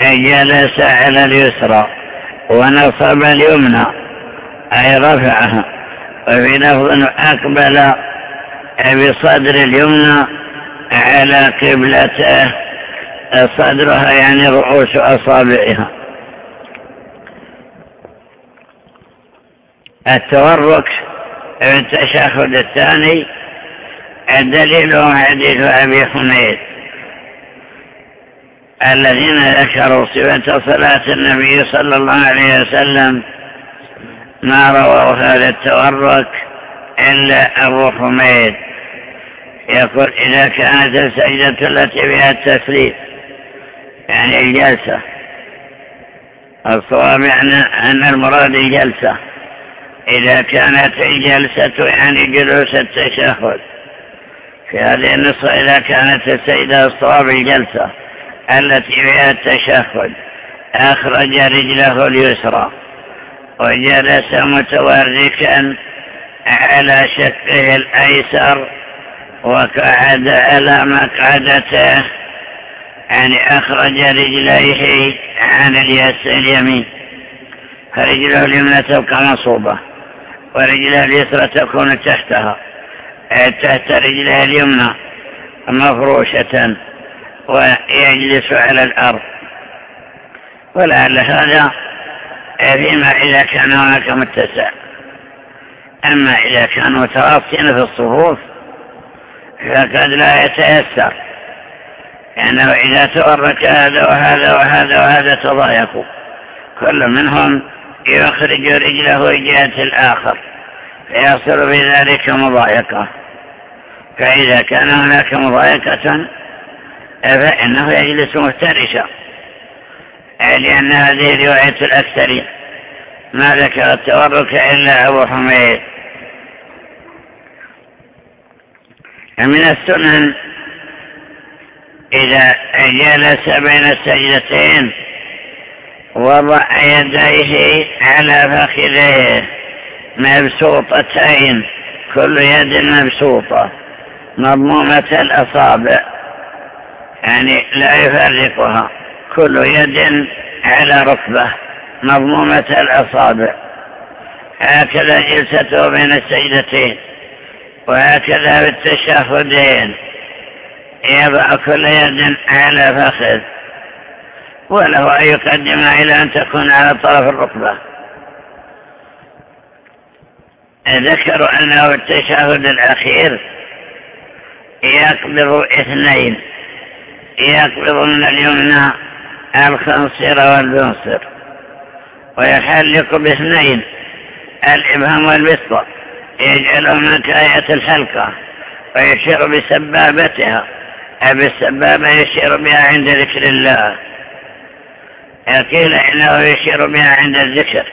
جلس على اليسرى ونصب اليمنى أي رفعها وفي لفظ أقبل بصدر اليمنى على قبلته صدرها يعني رؤوس أصابعها. التورك في التشهد الثاني الدليل حديث أبي حميد الذين ذكروا صفة صلاة النبي صلى الله عليه وسلم ما رووا هذا التورك إلا أبو حميد. يقول إذا كانت السجدة التي فيها التسليم يعني الجلسة. الصواب يعني أن المراد الجلسة. إذا كانت الجلسة يعني جلوس التشهد. في هذه النصة إذا كانت السيدة الصواب الجلسة. التي فيها التشهد أخرج رجله اليسرى. وجلس متوركا على شكله الأيسر وقعد على مقعدته. يعني أخرج رجليه عن اليمين. فرجله اليمنى تبقى مصوبة ورجله اليسرى تكون تحتها. تحت رجله اليمنى مفروشة. ويجلس على الأرض. ولعل هذا فيما إذا كان هناك متسع. أما إذا كانوا متراصين في الصفوف فقد لا يتيسر. لأنه إذا تورك هذا وهذا وهذا وهذا تضايقوا كل منهم يخرج رجله جهة الآخر فيصل بذلك مضايقة. فإذا كان هناك مضايقة فإنه يجلس مفترشا. لأن هذه رواية الأكثرين. ما ذكر التورك إلا أبو حميد. من السنن إذا جلس بين السجدتين وضع يديه على فخذيه مبسوطتين كل يد مبسوطة مضمومة الأصابع. يعني لا يفرقها. كل يد على ركبة مضمومة الأصابع. هكذا جلسته بين السجدتين. وهكذا في التشهدين يضع كل يد على فخذ. وله أن يقدمها إلى أن تكون على طرف الركبة. ذكروا أنه التشهد الأخير يقبض اثنين. يقبض من اليمنى الخنصر والبنصر ويحلق باثنين الإبهام والبسطة يجعلهما كآية الحلقة ويشير بسبابتها بالسبابة يشير بها عند ذكر الله. قيل إنه يشير بها عند الذكر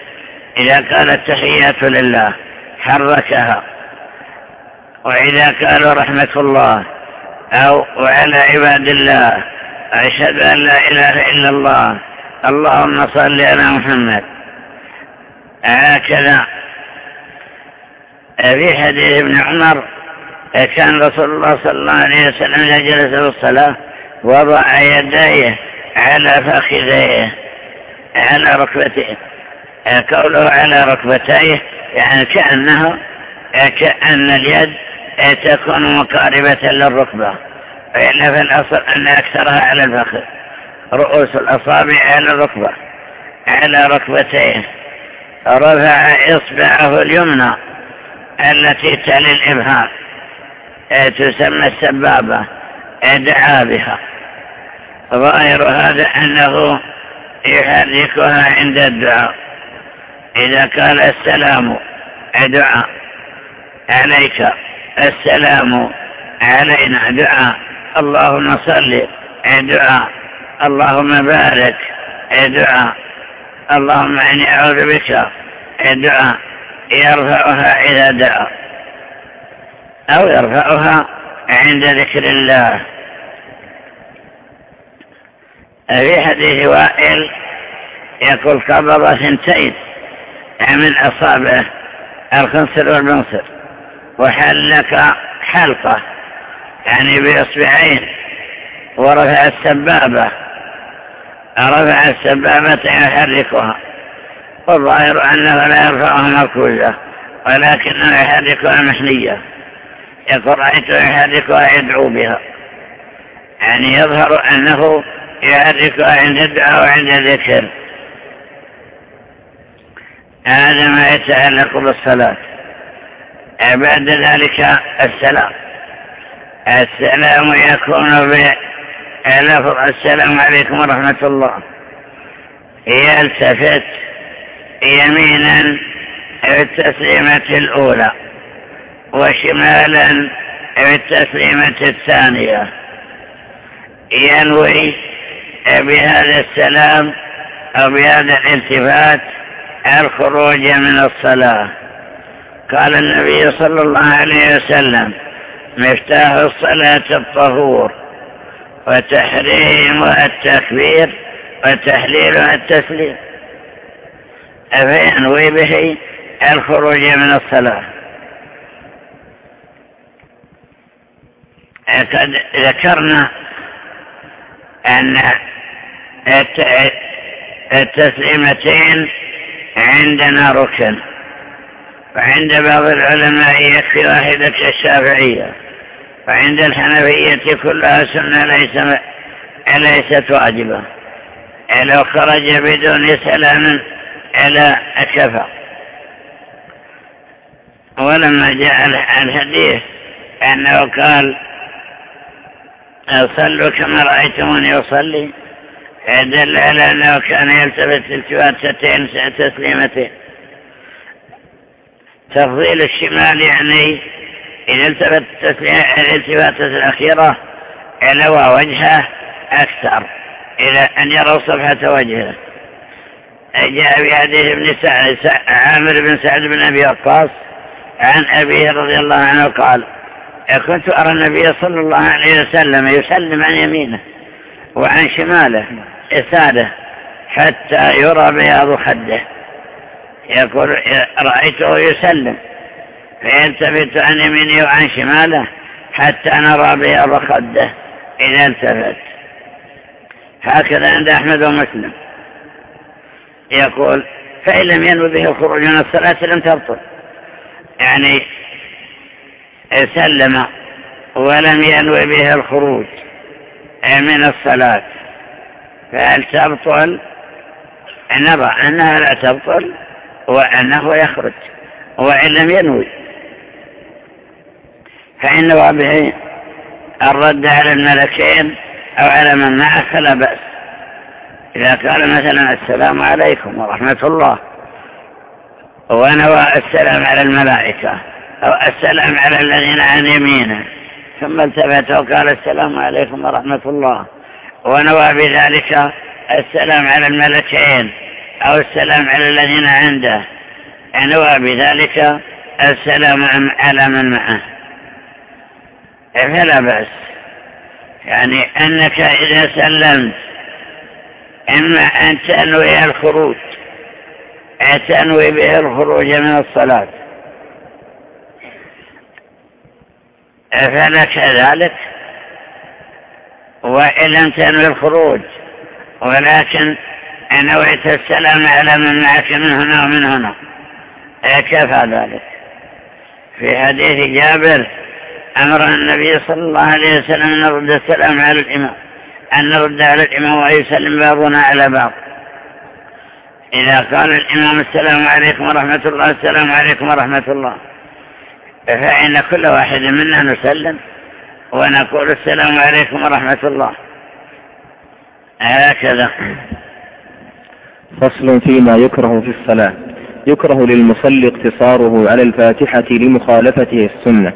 إذا قال التحيات لله حركها. وإذا قالوا رحمة الله أو وعلى عباد الله. أشهد أن لا إله إلا الله. اللهم صل على محمد. هكذا. في حديث ابن عمر كان رسول الله صلى الله عليه وسلم إذا جلس في الصلاة وضع يديه على فخذيه على ركبتيه قوله على ركبتيه يعني كأنه كأن اليد تكون مقاربة للركبة فإن في الأصل أن أكثرها على الفخذ. رؤوس الأصابع على الركبة على ركبتيه رفع إصبعه اليمنى التي تلي الإبهام. تسمى السبابة دعا بها. ظاهر هذا أنه يحركها عند الدعاء. إذا قال السلام دعاء عليك. السلام علينا. دعاء. اللهم صل. دعاء. اللهم بارك. دعاء. اللهم إني أعوذ بك. دعاء. يرفعها إذا دعا أو يرفعها عند ذكر الله. في حديث وائل يقول قبض ثنتين من أصابعه الخنصر والبنصر وحلق حلقة يعني بإصبعين ورفع السبابة. رفع السبابة يحركها. والظاهر أنه لا يرفعها مركوزة ولكنه يحركها محنية يقول رأيته يحركها يدعو بها. يعني يظهر أنه يحركها عند الدعاء وعند الذكر. هذا ما يتعلق بالصلاة. بعد ذلك السلام. السلام يكون بلفظ السلام عليكم ورحمة الله. يلتفت يمينا بالتسليمة الأولى وشمالا بالتسليمة الثانية. ينوي بهذا السلام أو بهذا الالتفات الخروج من الصلاة. قال النبي صلى الله عليه وسلم مفتاح الصلاة الطهور وتحريمها التكبير وتحليلها التسليم. فينوي به الخروج من الصلاة. قد ذكرنا أن التسليمتين عندنا ركن. وعند بعض العلماء يكفي واحدة كالشافعية وعند الحنفية كلها سنة ليس ليست واجبة. لو خرج بدون سلام إلى كفى. ولما جاء الحديث أنه قال صلوا كما رأيتموني أصلي. دل على أنه كان يلتفت التفاتتين تسليمتين. تفضيل الشمال يعني إذا التفت الالتفاتة الأخيرة إلى وجهه أكثر إلى أن يروا صفحة وجهه. جاء في حديث ابن سعد عامر بن سعد بن أبي وقاص عن أبيه رضي الله عنه قال كنت أرى النبي صلى الله عليه وسلم يسلم عن يمينه وعن شماله إساده حتى يرى بياض خده. يقول رأيته يسلم. فيلتفت عن يمينه وعن شماله حتى نرى بياض خده. إذا التفت هكذا عند أحمد ومسلم. يقول فإن لم ينوي به الخروج من الصلاة لم تبطل. يعني سلم ولم ينوي به الخروج من الصلاة. فهل تبطل؟ نرى أنها لا تبطل. وأنه يخرج وإن لم ينوي. فإن به الرد على الملكين أو على من معه فلا بأس. إذا قال مثلا السلام عليكم ورحمة الله ونوى السلام على الملائكة أو السلام على الذين عن يمينه ثم التفت وقال السلام عليكم ورحمة الله ونوى بذلك السلام على الملكين أو السلام على الذين عنده. نوى بذلك السلام على من معه. فلا بأس. يعني أنك إذا سلمت إما أن تنوي الخروج. تنوي به الخروج من الصلاة. فلك ذلك وإن لم تنوي الخروج. ولكن نويت السلام على من معك من هنا ومن هنا. كفى ذلك في حديث جابر أمر النبي صلى الله عليه وسلم أن نرد السلام على الإمام. أن نرد على الإمام ويسلم بعضنا على بعض إذا قال الإمام السلام عليكم ورحمة الله السلام عليكم ورحمة الله. فإن كل واحد منا نسلم ونقول السلام عليكم ورحمة الله. هكذا. فصل فيما يكره في الصلاة. يكره للمصلي اقتصاره على الفاتحة لمخالفته السنة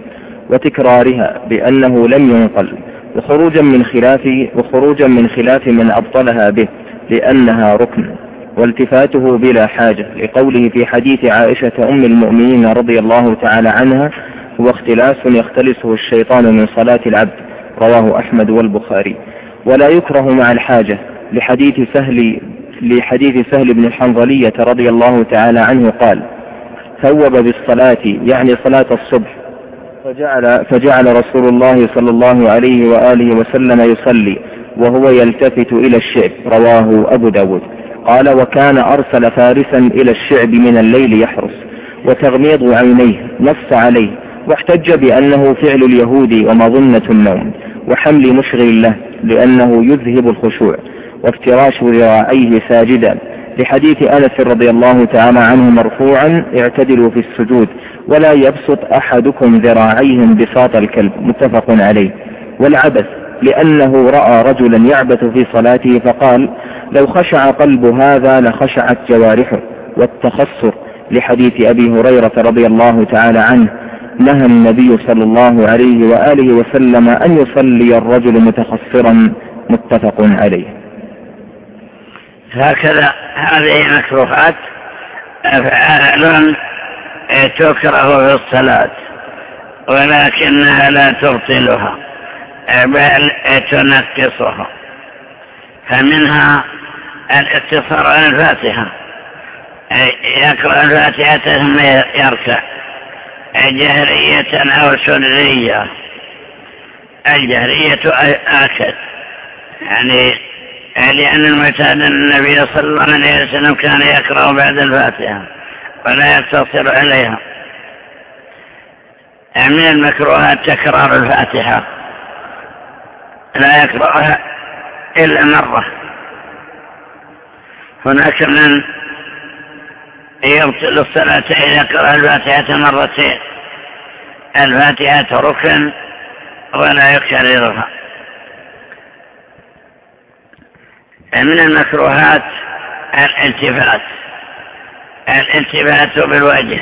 وتكرارها بأنه لم ينقل وخروجا من خلاف وخروجا من خلاف من أبطلها به لأنها ركن والتفاته بلا حاجة لقوله في حديث عائشة أم المؤمنين رضي الله تعالى عنها هو اختلاس يختلسه الشيطان من صلاة العبد. رواه أحمد والبخاري. ولا يكره مع الحاجة لحديث سهل لحديث سهل بن الحنظلية رضي الله تعالى عنه قال ثوب بالصلاة يعني صلاة الصبح. فجعل, فجعل رسول الله صلى الله عليه وآله وسلم يصلي وهو يلتفت إلى الشعب. رواه أبو داود. قال وكان أرسل فارسا إلى الشعب من الليل يحرس وتغميض عينيه نص عليه واحتج بأنه فعل اليهود ومظنة النوم وحمل مشغل له لأنه يذهب الخشوع. وافتراش ذراعيه ساجدا. لحديث أنس رضي الله تعالى عنه مرفوعا اعتدلوا في السجود ولا يبسط أحدكم ذراعيه بساط الكلب. متفق عليه. والعبث لأنه رأى رجلا يعبث في صلاته فقال لو خشع قلب هذا لخشعت جوارحه. والتخصر لحديث أبي هريرة رضي الله تعالى عنه نهى النبي صلى الله عليه وآله وسلم أن يصلي الرجل متخصرا متفق عليه. هكذا هذه مكروهات أفعال تكره في الصلاة ولكنها لا تبطلها بل تنقصها. فمنها الاقتصار على الفاتحة يقرأ الفاتحة ثم يركع جهرية أو سرية الجهرية آكد يعني لأن المعتاد النبي صلى الله عليه وسلم كان يقرأ بعد الفاتحة ولا يقتصر عليها. من المكروهات تكرار الفاتحة. لا يقرأها إلا مرة. هناك من يبطل الصلاة إذا قرأ الفاتحة مرتين. الفاتحة ركن ولا يكررها. من المكروهات الالتفات الالتفات بالوجه.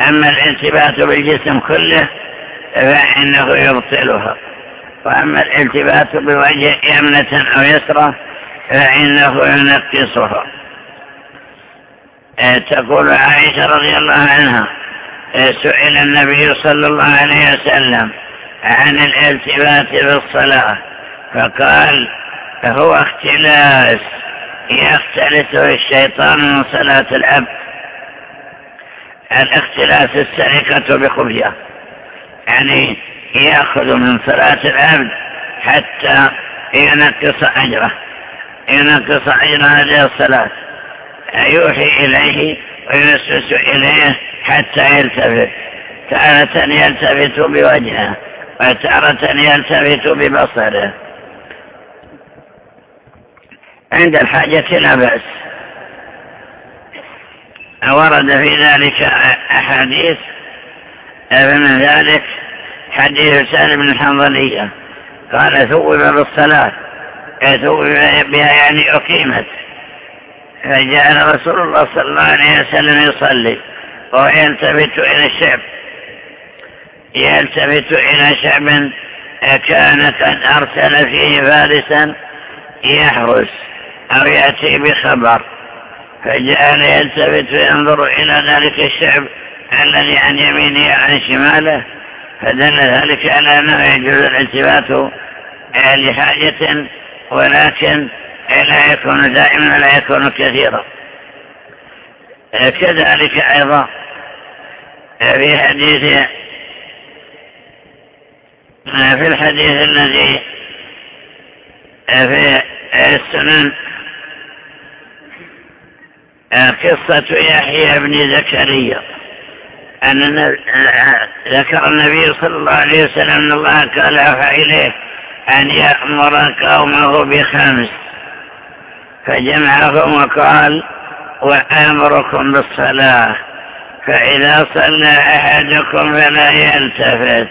أما الالتفات بالجسم كله فإنه يبطلها. وأما الالتفات بالوجه يمنة أو يسرى فإنه ينقصها. تقول عائشة رضي الله عنها سئل النبي صلى الله عليه وسلم عن الالتفات في الصلاة فقال هو اختلاس. يختلسه الشيطان من صلاة العبد الاختلاس السرقة بخفية يعني يأخذ من صلاة العبد حتى ينقص أجره. ينقص أجر هذه الصلاة. يوحي إليه ويسوس إليه حتى يلتفت. تارة يلتفت بوجهه وتارة يلتفت ببصره. عند الحاجة لا بأس. ورد في ذلك أحاديث فمن ذلك حديث سالم بن الحنظلية. قال ثوب بالصلاة ثوب بها يعني أقيمت. فجعل رسول الله صلى الله عليه وسلم يصلي وهو يلتفت إلى الشعب يلتفت إلى شعب كان قد أرسل فيه فارسا يحرس. أو يأتي بخبر. فجعل يلتفت وينظر إلى ذلك الشعب الذي عن يمينه عن شماله فدل ذلك على أنه يجوز الالتفات لحاجة ولكن لا يكون دائما ولا يكون كثيرا. كذلك أيضا في حديث في الحديث الذي في السنن قصة يحيى بن زكريا. أن ذكر النبي صلى الله عليه وسلم أن الله قال فإليه أن يأمر قومه بخمس. فجمعهم وقال وأمركم بالصلاة فإذا صلى أحدكم فلا يلتفت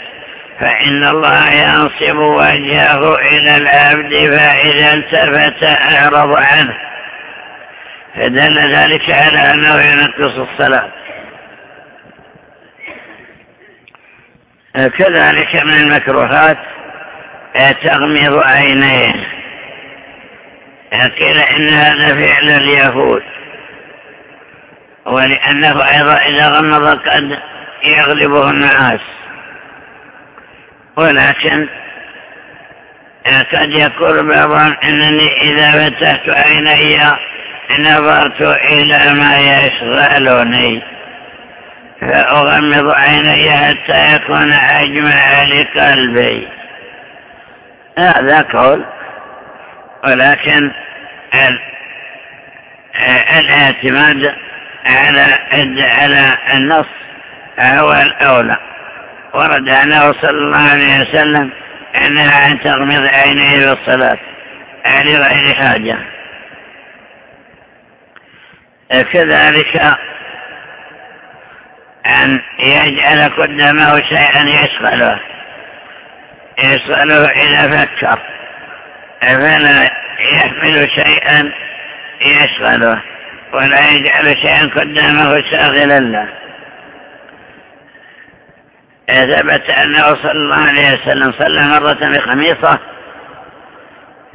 فإن الله ينصب وجهه إلى العبد فإذا التفت أعرض عنه. فدل ذلك على أنه ينقص الصلاة. كذلك من المكروهات تغمض عينيه. قيل إن هذا فعل اليهود. ولأنه أيضا إذا غمض قد يغلبه النعاس ولكن قد يقول بعضهم إنني إذا فتحت عيني نظرت إلى ما يشغلني فأغمض عيني حتى يكون أجمع لقلبي. هذا قول ولكن الاعتماد على على النص هو الأولى. ورد عنه صلى الله عليه وسلم أنها أن تغمض عينيه بالصلاة لغير حاجة. كذلك أن يجعل قدامه شيئا يشغله يشغله إذا فكر. فلا يحمل شيئا يشغله ولا يجعل شيئا قدامه شاغلا له. ثبت أنه صلى الله عليه وسلم صلى مرة بخميصة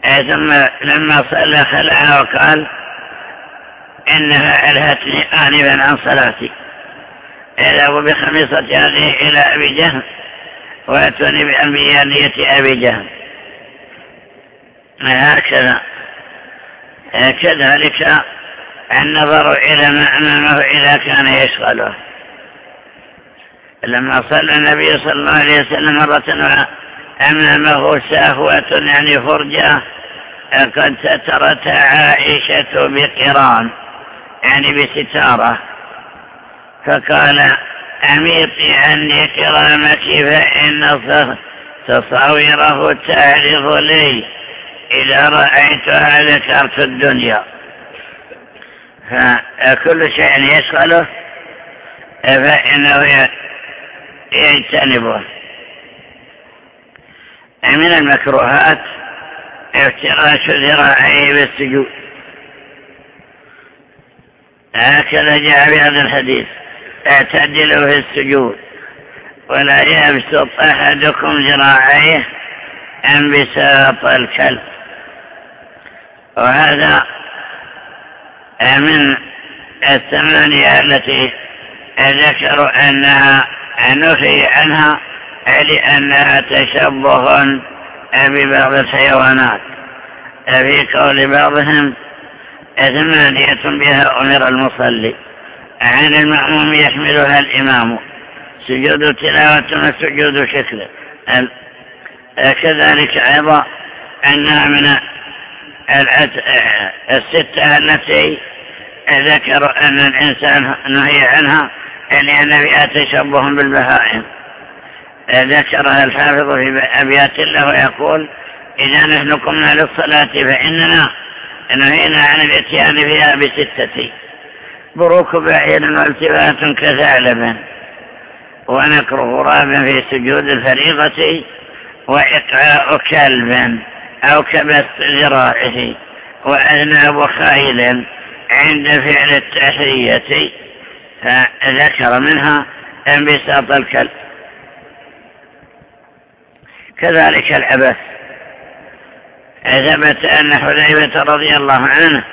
ثم لما صلى خلعها وقال إنها ألهتني آنبا عن صلاتي. إذهب بخميصة هذه إلى أبي جهل وأتوني بأنبيانية أبي جهل. هكذا. كذلك النظر إلى ما أمامه إذا كان يشغله. لما صلى النبي صلى الله عليه وسلم مرة أمامه سهوة يعني فرجة قد سترت عائشة بقران. يعني بستارة. فقال أميطي عني كرامك فإن تصاوره تعرض لي. إذا رأيتها ذكرت الدنيا. فكل شيء يشغله فإنه يجتنبه. من المكروهات افتراش ذراعيه بالسجود. هكذا جاء بهذا الحديث. اعتدلوا في السجود. ولا يبسط أحدكم ذراعيه انبساط الكلب. وهذا من الثمانية التي ذكروا أنها نفي عنها لأنها تشبه ببعض الحيوانات. في قول بعضهم ثمانية بها أمر المصلي. عن المأموم يحملها الإمام. سجود تلاوة وسجود شكل. كذلك أيضا أنها من الستة التي ذكروا أن الإنسان نهي عنها لأن فيها تشبه بالبهائم. ذكرها الحافظ في أبيات الله ويقول إذا نحن قمنا للصلاة فإننا نهينا عن الإتيان فيها بستة. بروك بعير والتفات كثعلب ونكر غراب في سجود الفريضة وإقعاء كلب أو كبس ذراعه وأذناب خيل عند فعل التحرية فذكر منها انبساط الكلب. كذلك العبث ثبت أن حذيفة رضي الله عنه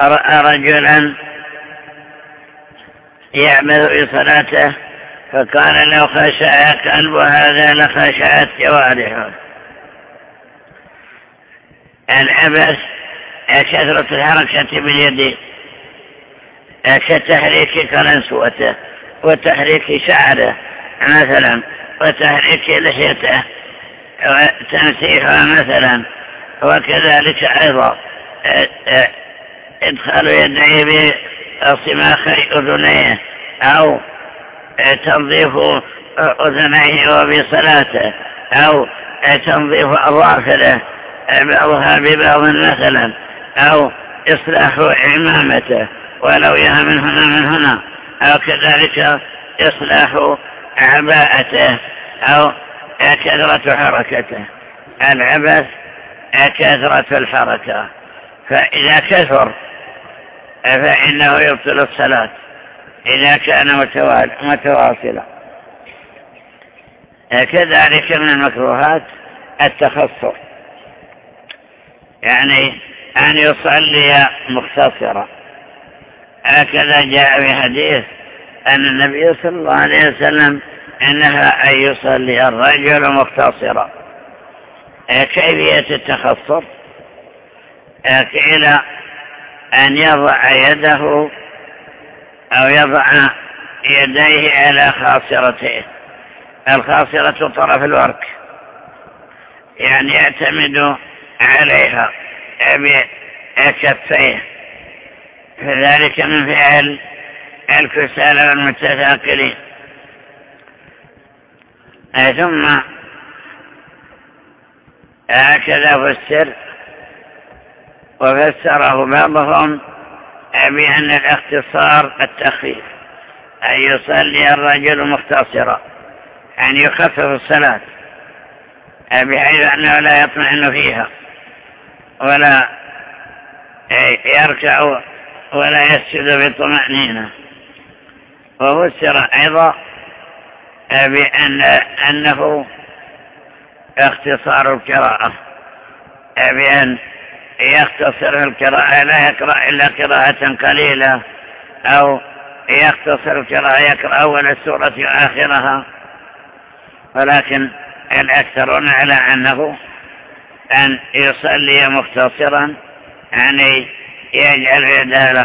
رأى رجلا يعمل في صلاته فقال لو خشع قلب هذا لخشعت جوارحه. العبث كثرة الحركة باليد كتحريك قلنسوته وتحريك شعره مثلا وتحريك لحيته وتمسيحها مثلا. وكذلك أيضا إدخال يديه بصماخي أذنيه أو تنظيف أذنيه وبصلاته أو تنظيف أظافره بعضها ببعض مثلا أو إصلاح عمامته ولو يها من هنا من هنا أو كذلك إصلاح عباءته أو كثرة حركته. العبث كثرة الحركة فإذا كثر فإنه يبطل الصلاة. إذا كان متواصلا. كذلك من المكروهات التخصر يعني أن يصلي مختصرا. هكذا جاء في حديث أن النبي صلى الله عليه وسلم إنها أن يصلي الرجل مختصرا. كيفية التخصر إلى أن يضع يده أو يضع يديه على خاصرته. الخاصرة طرف الورك. يعني يعتمد عليها بكفيه. فذلك من فعل الكسالى والمتثاقلين. ثم هكذا فسر. وفسره بعضهم بأن الاختصار التخفيف أن يصلي الرجل مختصرا أن يخفف الصلاة بحيث أنه لا يطمئن فيها ولا يركع ولا يسجد بطمأنينة. وفسر أيضا بأن أنه اختصار القراءة. بأن يختصر القراءة لا يقرأ إلا قراءة قليلة أو يختصر القراءة يقرأ أول السورة وآخرها. ولكن الأكثرون على أنه أن يصلي مختصرا يعني يجعل يده على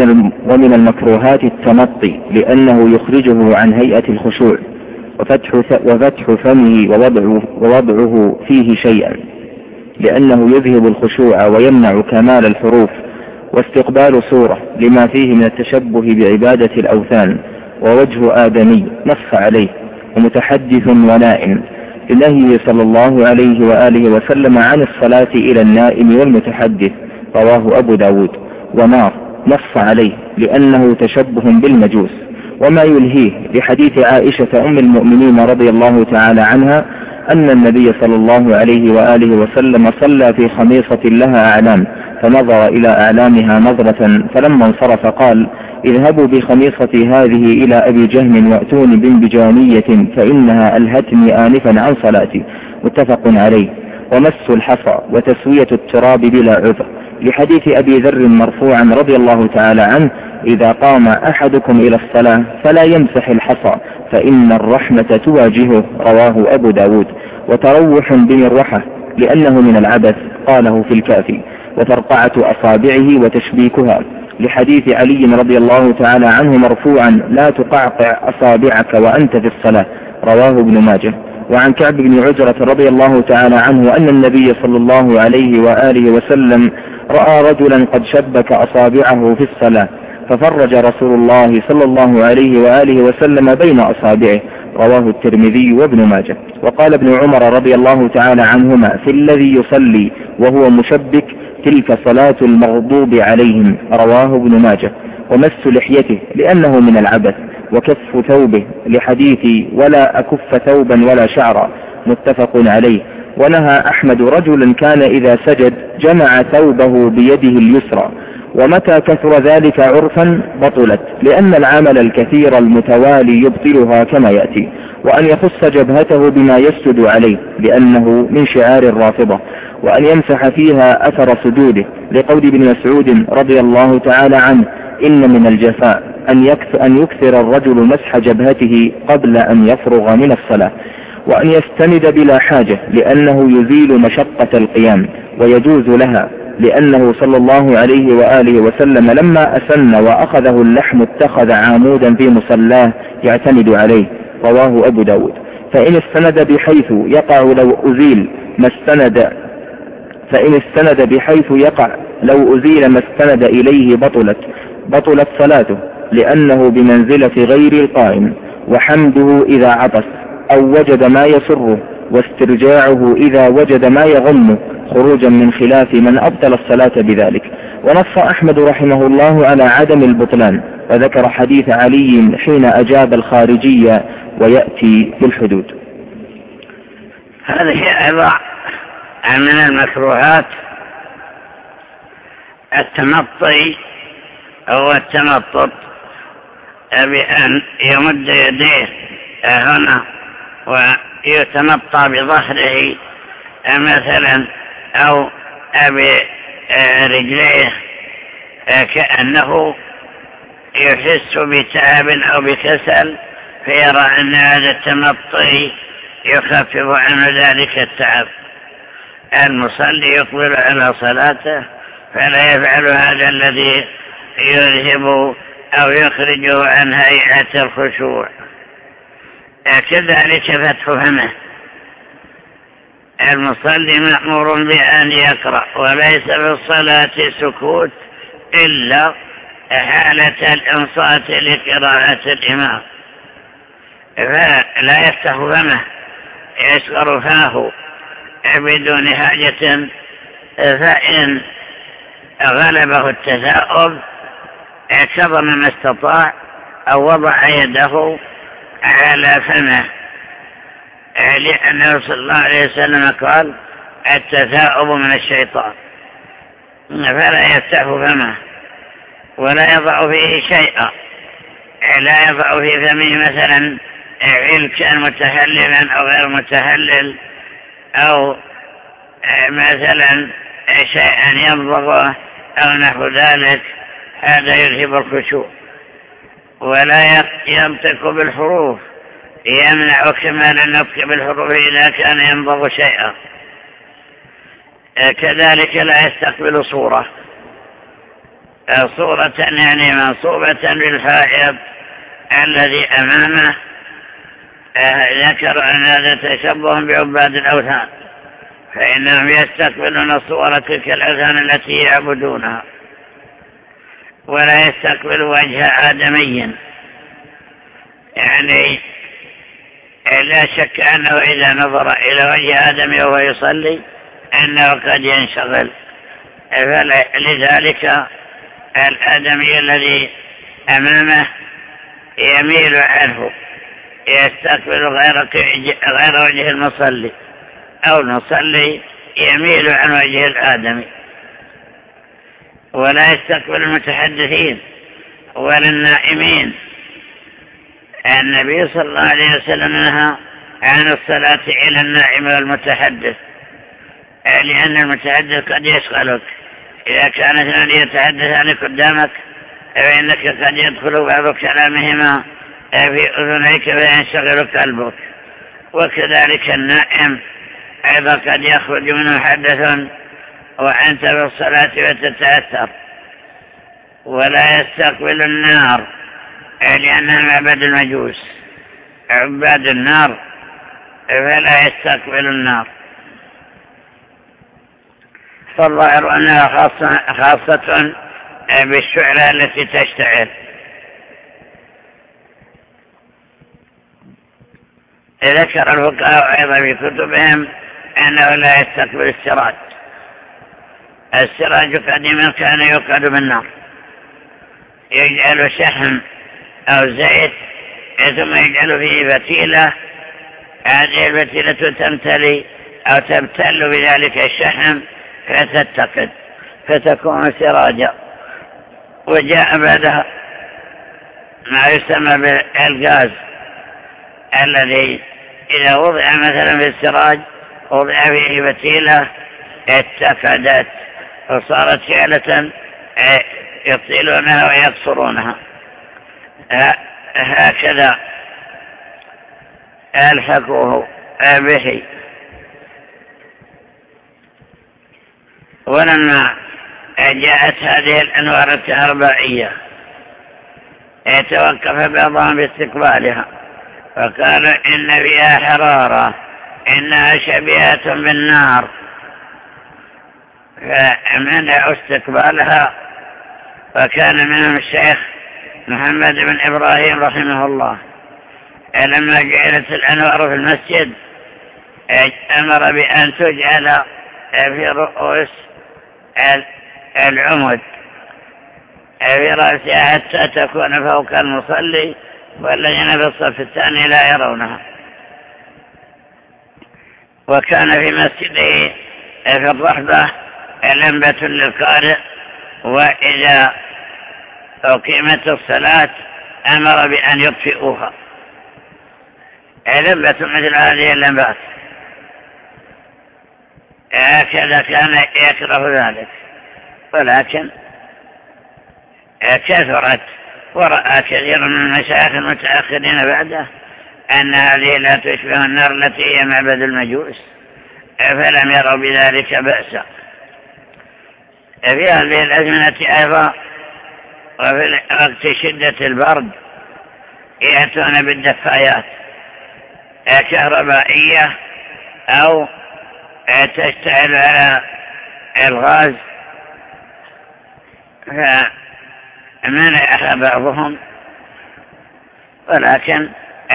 ومن ومن المكروهات التمطي لأنه يخرجه عن هيئة الخشوع وفتح وفتح فمه ووضعه, ووضعه فيه شيئا لأنه يذهب الخشوع ويمنع كمال الحروف واستقبال صورة لما فيه من التشبه بعبادة الأوثان ووجه آدمي نص عليه ومتحدث ونائم لنهيه صلى الله عليه وآله وسلم عن الصلاة إلى النائم والمتحدث رواه أبو داود ونار. نص عليه لأنه تشبه بالمجوس. وما يلهيه لحديث عائشة أم المؤمنين رضي الله تعالى عنها أن النبي صلى الله عليه وآله وسلم صلى في خميصة لها أعلام فنظر إلى أعلامها نظرة فلما انصرف قال اذهبوا بخميصتي هذه إلى أبي جهم وأتوني بنبجانية فإنها ألهتني آنفا عن صلاتي. متفق عليه. ومس الحصى وتسوية التراب بلا عذر. لحديث أبي ذر مرفوعا رضي الله تعالى عنه إذا قام أحدكم إلى الصلاة فلا يمسح الحصى فإن الرحمة تواجهه رواه أبو داود. وتروح بمروحة لأنه من العبث قاله في الكافي. وترقعة أصابعه وتشبيكها. لحديث علي رضي الله تعالى عنه مرفوعا لا تقعقع أصابعك وأنت في الصلاة رواه ابن ماجه. وعن كعب بن عجرة رضي الله تعالى عنه أن النبي صلى الله عليه وآله وسلم رأى رجلا قد شبك أصابعه في الصلاة ففرج رسول الله صلى الله عليه وآله وسلم بين أصابعه رواه الترمذي وابن ماجه. وقال ابن عمر رضي الله تعالى عنهما في الذي يصلي وهو مشبك تلك صلاة المغضوب عليهم. رواه ابن ماجه. ومس لحيته لأنه من العبث وكف ثوبه لحديث ولا أكف ثوبا ولا شعرا. متفق عليه. ونهى أحمد رجلا كان إذا سجد جمع ثوبه بيده اليسرى ومتى كثر ذلك عرفا بطلت لأن العمل الكثير المتوالي يبطلها كما يأتي وأن يخص جبهته بما يسجد عليه لأنه من شعار الرافضة وأن يمسح فيها أثر سجوده لقول ابن مسعود رضي الله تعالى عنه إن من الجفاء أن يكثر, أن يكثر الرجل مسح جبهته قبل أن يفرغ من الصلاة. وأن يستند بلا حاجة لأنه يزيل مشقة القيام ويجوز لها لأنه صلى الله عليه وآله وسلم لما أسن وأخذه اللحم اتخذ عامودا في مصلاه يعتمد عليه رواه أبو داود. فإن استند بحيث يقع لو أزيل ما استند فإن استند بحيث يقع لو أزيل ما استند إليه بطلت بطلت صلاته لأنه بمنزلة غير القائم وحمده إذا عطس. أو وجد ما يسره واسترجاعه إذا وجد ما يغمه خروجا من خلاف من أبطل الصلاة بذلك. ونص أحمد رحمه الله على عدم البطلان وذكر حديث علي حين أجاب الخارجية ويأتي بالحدود. هذه أيضا من المكروهات التمطي أو التمطط بأن يمد يديه هنا ويتمطى بظهره مثلا أو برجليه كأنه يحس بتعب أو بكسل فيرى أن هذا التمطي يخفف عنه ذلك التعب. المصلي يقبل على صلاته فلا يفعل هذا الذي يذهب أو يخرجه عن هيئة الخشوع. كذلك فتح فمه. المصلي مأمور بأن يقرأ وليس في الصلاة سكوت إلا حالة الإنصات لقراءة الإمام. فلا يفتح فمه يشغر فاه بدون حاجة فإن غلبه التثاؤب اعتظم ما استطاع أو وضع يده على فمه. لأنه صلى الله عليه وسلم قال التثاؤب من الشيطان. فلا يفتح فمه ولا يضع فيه شيئا. لا يضع في فمه مثلا علكا متهللا أو غير متهلل أو مثلا شيئا يمضغه أو نحو ذلك. هذا يذهب الخشوع. ولا ينطق بالحروف. يمنع كمال النطق بالحروف إذا كان ينبغ شيئا. كذلك لا يستقبل صورة. صورة يعني منصوبة للحائط الذي أمامه ذكر أن هذا تشبه بعباد الأوثان. فإنهم يستقبلون الصورة تلك الأوثان التي يعبدونها. ولا يستقبل وجه آدمي يعني لا شك أنه إذا نظر إلى وجه آدم وهو يصلي أنه قد ينشغل. فلذلك الآدمي الذي أمامه يميل عنه يستقبل غير, غير وجه المصلي أو المصلي يميل عن وجه الآدمي. ولا يستقبل المتحدثين ولا النائمين. النبي صلى الله عليه وسلم نهى عن الصلاة إلى النائم والمتحدث. لأن المتحدث قد يشغلك. إذا كان اثنان يتحدثان قدامك فإنك قد يدخل بعض كلامهما في أذنيك فينشغل قلبك. وكذلك النائم أيضا قد يخرج منه حدث وأنت في الصلاة وتتأثر ولا يستقبل النار. لأنها معبد المجوس. عباد النار. فلا يستقبل النار. فالظاهر أنها خاصة, خاصة بالشعلة التي تشتعل. ذكر الفقهاء أيضا في كتبهم أنه لا يستقبل السراج. السراج قديما كان يوقد بالنار. يجعل شحم أو زيت ثم يجعل فيه فتيلة. هذه الفتيلة تمتلي أو تبتل بذلك الشحم فتتقد فتكون سراجا. وجاء بعدها ما يسمى بالغاز الذي إذا وضع مثلا في السراج وضع فيه فتيلة اتفدت وصارت شعلة آه، يطيلونها ويقصرونها هكذا ألحقوه به. ولما جاءت هذه الأنوار الكهربائية يتوقف بعضهم باستقبالها. فقال إن فيها حرارة إنها شبيهة بالنار. فمنع استقبالها وكان منهم الشيخ محمد بن إبراهيم رحمه الله. لما جعلت الأنوار في المسجد أمر بأن تجعل في رؤوس العمد في رأسها حتى تكون فوق المصلي والذين في الصف الثاني لا يرونها. وكان في مسجده في الرحبة لمبة للقارئ وإذا أقيمت الصلاة أمر بأن يطفئوها. لمبة مثل هذه اللمبات؟ هكذا كان يكره ذلك. ولكن كثرت ورأى كثير من المشايخ المتأخرين بعده أن هذه لا تشبه النار التي هي معبد المجوس. فلم يروا بذلك بأسا؟ في هذه الأزمنة أيضا وفي وقت شدة البرد يأتون بالدفايات كهربائية أو تشتعل على الغاز. فمنعها بعضهم؟ ولكن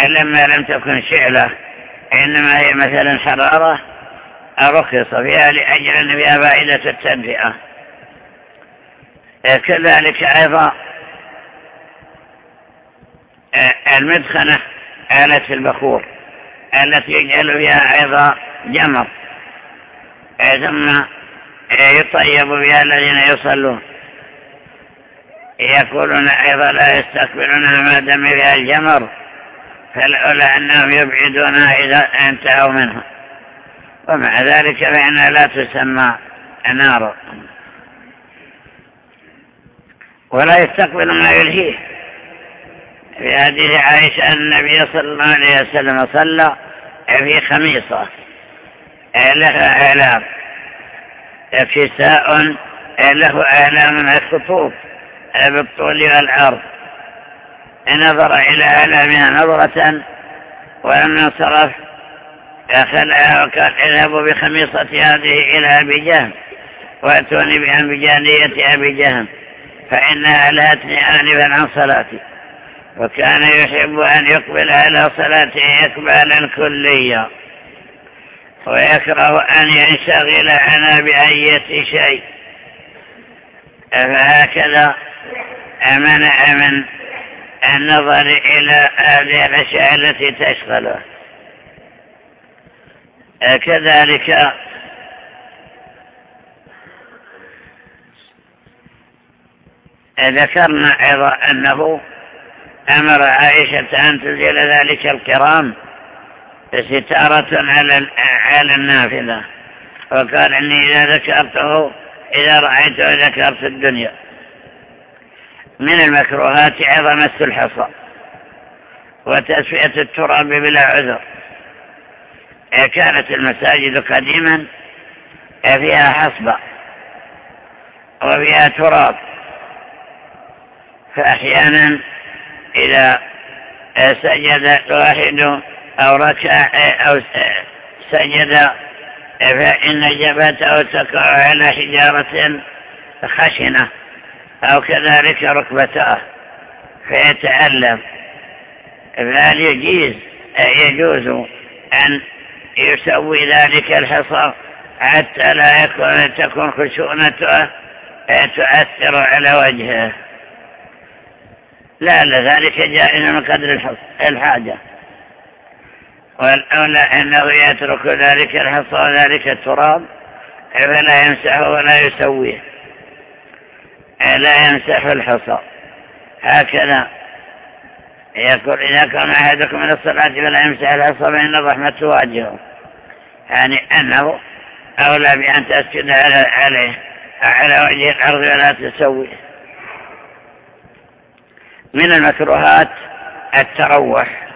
لما لم تكن شعلة إنما هي مثلا حرارة رخص فيها لأجل أن فيها فائدة التدفئة كذلك أيضا المدخنة آلة البخور التي يجعل فيها أيضا جمر ثم يطيب بها الذين يصلون. يقولون أيضا لا يستقبلونها ما دم فيها الجمر فلولا أنهم يبعدونها إذا انتهوا منها. ومع ذلك فإنها لا تسمى نار. ولا يستقبل ما يلهيه. في حديث عائشة أن النبي صلى الله عليه وسلم صلى في خميصة. لها آلام كساء له من الخطوط بالطول والعرض. نظر إلى آلامها نظرة ولم انصرف خلعها وكان اذهب بخميصة هذه إلى أبي جهم. وأتوني بأنبجانية أبي جهم. فإنها ألهتني آنفا عن صلاتي. وكان يحب أن يقبل على صلاته إقبالا كليا. ويكره أن ينشغل عنها بأية شيء. فهكذا منع من النظر إلى هذه الأشياء التي تشغله. كذلك ذكرنا أيضا أنه أمر عائشة أن تزيل ذلك الكرام ستارة على على النافذة وقال إني إذا ذكرته إذا رأيته ذكرت الدنيا. من المكروهات أيضا مس الحصى وتسفية التراب بلا عذر. كانت المساجد قديما فيها حصبة وفيها تراب. فأحيانا إذا سجد الواحد أو ركع أو سجد فإن جبهته تقع على حجارة خشنة أو كذلك ركبتاه فيتألم. فهل يجيز يجوز أن يسوي ذلك الحصى حتى لا يكون تكون خشونته تؤثر على وجهه؟ لا لذلك جائز من قدر الحاجة. والأولى أنه يترك ذلك الحصى وذلك التراب فلا يمسحه ولا يسويه. لا يمسح الحصى. هكذا يقول إذا كان أحدكم من الصلاة فلا يمسح الحصى فإن الرحمة تواجهه يعني أنه أولى بأن تسجد عليه على وجه الأرض ولا تسويه. من المكروهات التروح.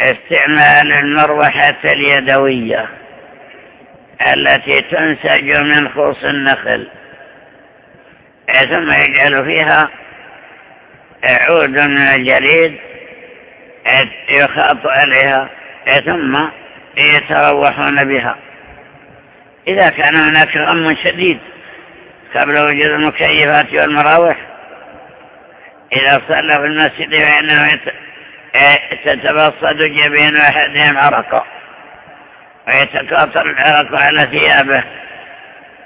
استعمال المروحة اليدوية التي تنسج من خوص النخل ثم يجعل فيها عود من الجليد يخاط عليها ثم يتروحون بها. إذا كان هناك غم شديد قبل وجود المكيفات والمراوح إذا صلى في المسجد فإنه تتبصد جبين أحدهم عرقا ويتكاثر العرق على ثيابه.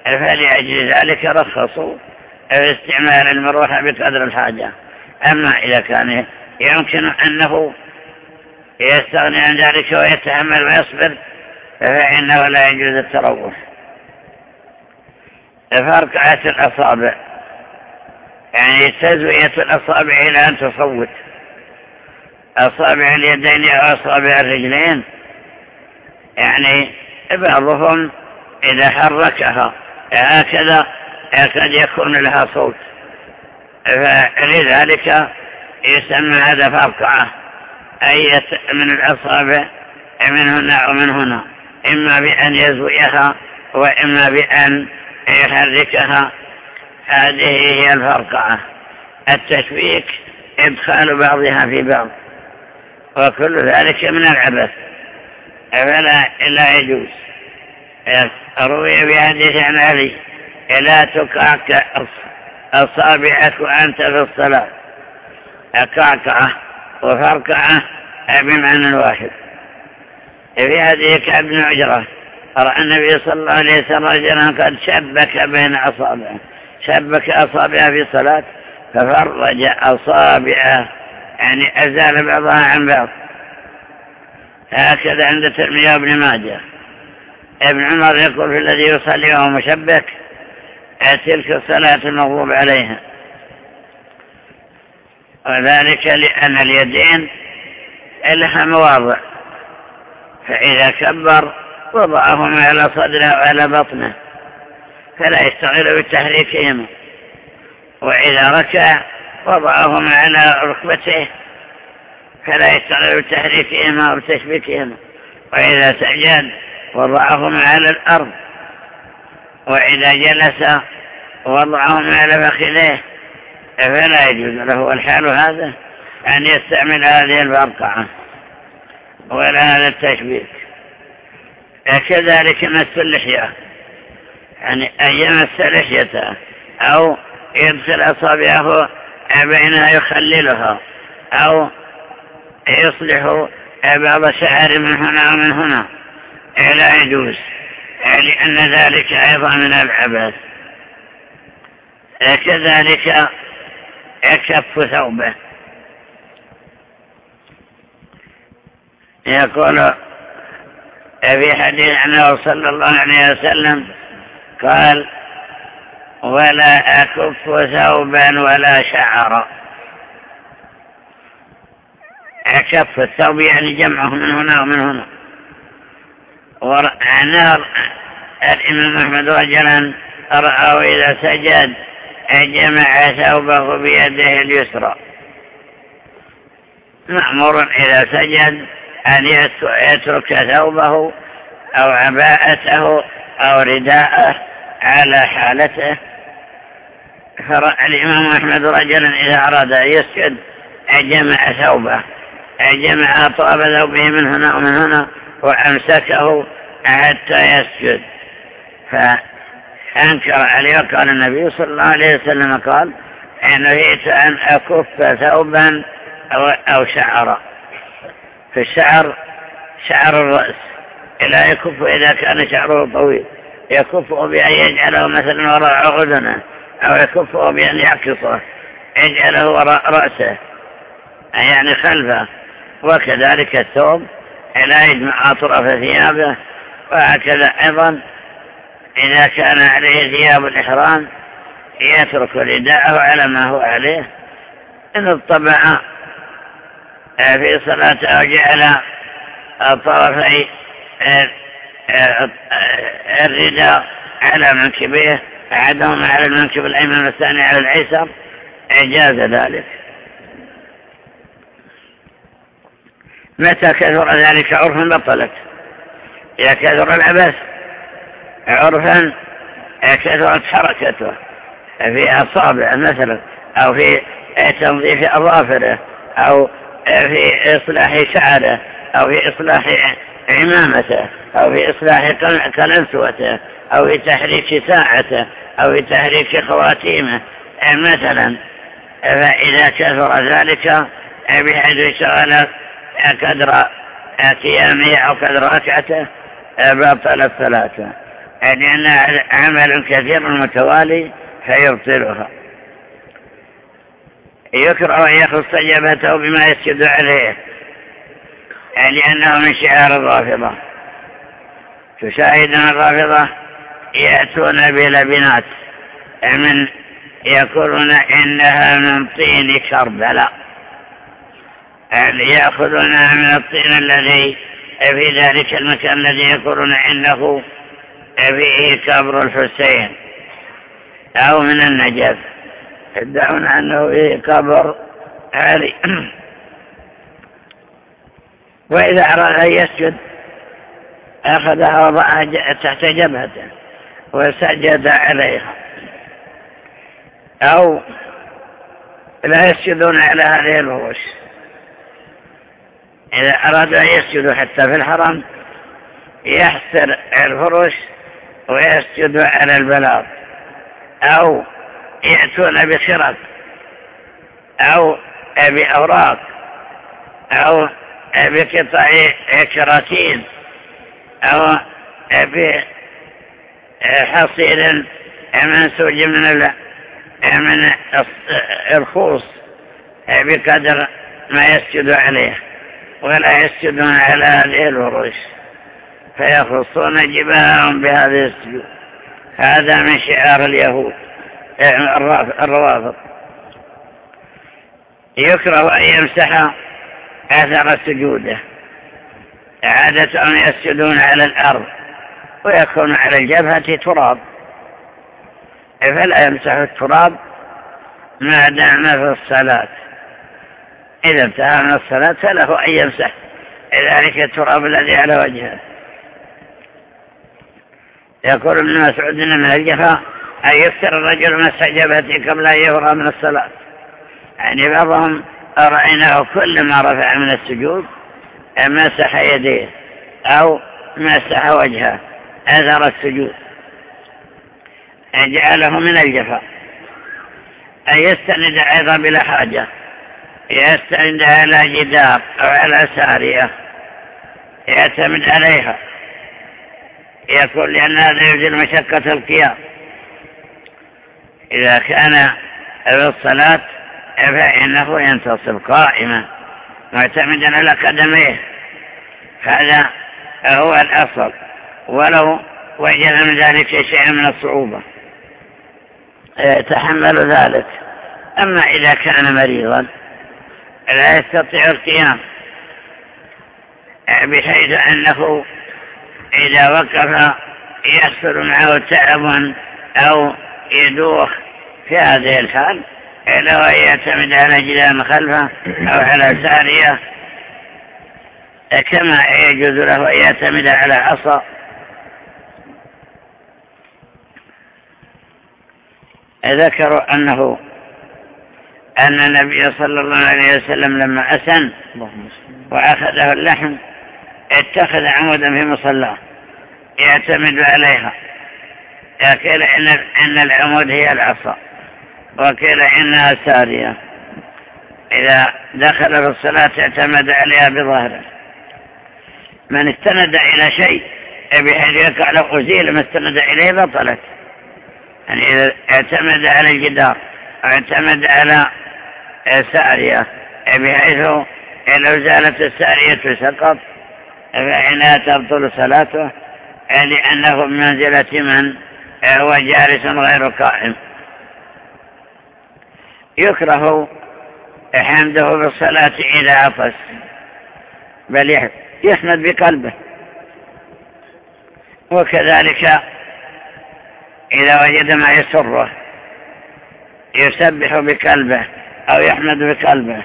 فلأجل ذلك رخصوا في استعمال المروحة بقدر الحاجة. أما إذا كان يمكن أنه يستغني عن ذلك ويتحمل ويصبر فإنه لا يجوز التروح. فرقعة الأصابع يعني تزوية الأصابع إلى أن تصوت. أصابع اليدين أو أصابع الرجلين. يعني بعضهم إذا حركها هكذا قد يكون لها صوت. فلذلك يسمى هذا فرقعة. أي من الأصابع من هنا ومن هنا. إما بأن يزويها وإما بأن يحركها هذه هي الفرقعة التشويك إدخال بعضها في بعض. وكل ذلك من العبث. فلا لا يجوز. روي بحديث عن علي لا تكعك أصابعك وأنت في الصلاة. كعكعة وفركعة بمعنى واحد في هذه كعب بن عجرة رأى النبي صلى الله عليه وسلم رجلا قد شبك بين أصابعه. شبك أصابعه في صلاة ففرج أصابعه يعني أزال بعضها عن بعض. هكذا عند ترمية ابن ماجه. ابن عمر يقول في الذي يصلي وهو مشبك تلك الصلاة المغضوب عليها. وذلك لأن اليدين لها مواضع فإذا كبر وضعهما على صدره وعلى بطنه. فلا يشتغل بتحريكهما وإذا ركع وضعهما على ركبته فلا يشتغل بتحريكهما وبتشبيكهما وإذا سجد وضعهما على الأرض. وإذا جلس وضعهما على فخذيه فلا يجوز له الحال هذا أن يستعمل هذه البرقعة ولا هذا التشبيك. كذلك مس اللحية. يعني أن يمس لحيته أو يدخل أصابعه بينها يخللها أو يصلح بعض شعر من هنا ومن هنا. لا يجوز. لأن ذلك أيضا من العبث. كذلك كف ثوبه. يقول في حديث عنه صلى الله عليه وسلم قال ولا أكف ثوبا ولا شعرا أكف الثوب يعني جمعه من هنا ومن هنا. ونار الإمام أحمد رجلا رأى إذا سجد جمع ثوبه بيده اليسرى. مأمور إذا سجد أن يترك ثوبه أو عباءته أو رداءه على حالته فرأى الإمام أحمد رجلا إذا أراد أن يسجد جمع ثوبه جمع أطراف ثوبه من هنا ومن هنا وأمسكه حتى يسجد. فأنكر عليه وقال النبي صلى الله عليه وسلم قال نهيت أن أكف ثوبا أو, شعرا في الشعر شعر الرأس لا يكف إذا كان شعره طويل. يكفه بأن يجعله مثلا وراء أذنه أو يكفه بأن يعكسه يجعله وراء رأسه يعني خلفه. وكذلك الثوب لا يجمع أطراف ثيابه وهكذا أيضا إذا كان عليه ثياب الإحرام يترك رداءه على ما هو عليه. إن الطبع في صلاته وجعل طرفي الرداء على منكبه أحدهما على المنكب الأيمن والثاني على الأيسر إجاز ذلك. متى كثر ذلك عرفا بطلت. إذا كثر العبث عرفا كثرت حركته في أصابع مثلا أو في تنظيف أظافره أو في إصلاح شعره أو في إصلاح عمامته أو في إصلاح كلنسوته أو في تحريك ساعته أو في تحريك خواتيمه. مثلا فإذا كثر ذلك بحيث شغل كدر قيامه أو كدر ركعته بطل الصلاة. لأن عمل كثير متوالي فيبطلها. يكره أن يخص جبهته بما يسجد عليه. لأنه من شعار الرافضة. تشاهدون الرافضة يأتون بلبنات. من يقولون إنها من طين كربلاء. يأخذونها من الطين الذي في ذلك المكان الذي يقولون إنه فيه كبر الحسين أو من النجف. يدعون أنه فيه قبر علي. وإذا أراد أن يسجد أخذها وضعها تحت جبهته وسجد عليها. أو لا يسجدون على هذه الفروش إذا أرادوا أن يسجدوا حتى في الحرم يحسر الفرش ويسجد على البلاط. أو يأتون بخرق أو بأوراق أو بقطع كراتين أو بحصير منسوج من من الخوص بقدر ما يسجد عليه ولا يسجدون على هذه الفروش فيخصون جباههم بهذه السجود. هذا من شعار اليهود الروافض. يكره أن يمسح أثر سجوده عادة يسجدون على الأرض ويكون على الجبهة تراب. فلا يمسح التراب ما دام في الصلاة. إذا انتهى من الصلاة فله أن يمسح ذلك التراب الذي على وجهه. يقول ابن مسعود من الجفاء أن يكثر الرجل مسح جبهته قبل أن يفرغ من الصلاة. يعني بعضهم رأيناه كل ما رفع من السجود مسح يديه أو مسح وجهه أثر السجود. جعله من الجفاء. أن يستند أيضا بلا حاجة. يستند على جدار أو على سارية. يعتمد عليها. يقول لأن هذا يزيل مشقة القيام. إذا كان في الصلاة فإنه ينتصب قائما معتمدا على قدميه. هذا هو الأصل. ولو وجد من ذلك شيء من الصعوبة. يتحمل ذلك. أما إذا كان مريضا لا يستطيع القيام. بحيث أنه إذا وقف يحصل معه تعب أو يدوخ في هذه الحال لو يعتمد على جدام خلفه أو على سارية. كما يجوز له أن يعتمد على عصا. ذكروا أنه أن النبي صلى الله عليه وسلم لما أسن وأخذه اللحم اتخذ عمودا في مصلاه يعتمد عليها. إن, إن العمود هي العصا. وقيل إنها سارية إذا دخل في الصلاة اعتمد عليها بظهره. من استند إلى شيء بحيث يقع له أزيل ما استند إليه بطلت. يعني إذا اعتمد على الجدار اعتمد على سارية بحيث لو زالت السارية سقط فإنها تبطل صلاته لأنه بمنزلة من هو جالس غير قائم. يكره حمده بالصلاة إذا عطس بل يحمد بقلبه. وكذلك إذا وجد ما يسره يسبح بقلبه أو يحمد بقلبه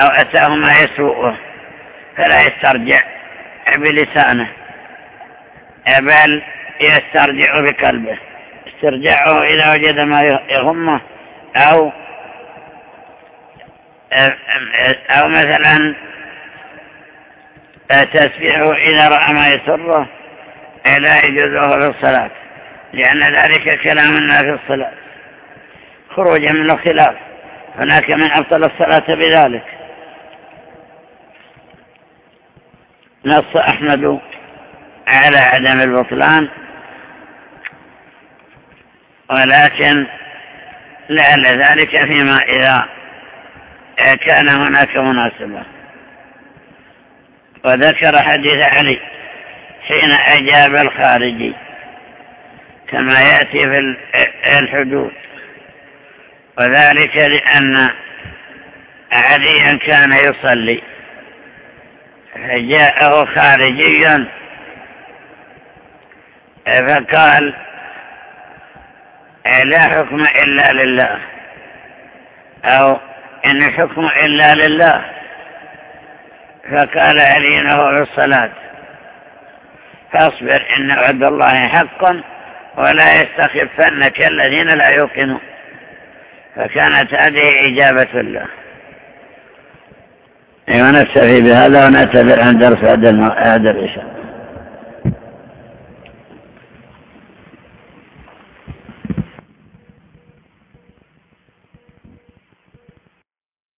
أو أتاه ما يسوءه فلا يسترجع بلسانه بل يسترجع بقلبه. استرجعه إذا وجد ما يهمه أو أو مثلا تسبيحه إذا رأى ما يسره لا يجوزه في الصلاة لأن ذلك كلام الناس في الصلاة خروجا من الخلاف هناك من أبطل الصلاة بذلك. نص أحمد على عدم البطلان ولكن لعل ذلك فيما إذا كان هناك مناسبة. وذكر حديث علي حين أجاب الخارجي كما يأتي في الحدود. وذلك لأن عليا كان يصلي فجاءه خارجي فقال لا حكم إلا لله. أو إن الحكم إلا لله. فقال علي هو في الصلاة. فاصبر إن عبد الله حق ولا يستخفنك الذين لا يوقنون. فكانت هذه إجابة له. ونكتفي بهذا ونعتبر عن درس هذا العشاء